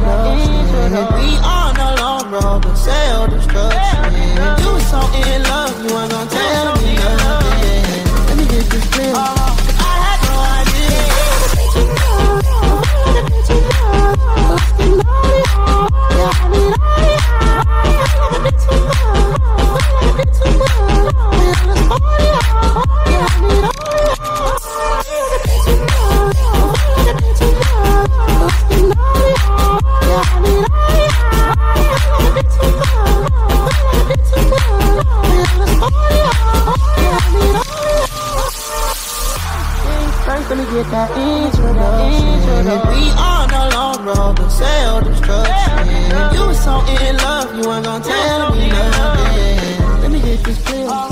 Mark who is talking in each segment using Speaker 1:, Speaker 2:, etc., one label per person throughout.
Speaker 1: production. We on the long road to self destruction. You so in love, you ain't gonna tell me nothing. Let me get this clear. with that introduction. We on the long road to self-destruction. You was so in love, you ain't gonna tell me nothing. Let me hit this pill.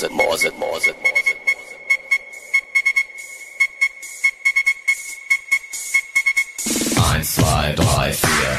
Speaker 2: Mozart, Mozart, Mozart, Mozart. Eins, zwei, drei, vier.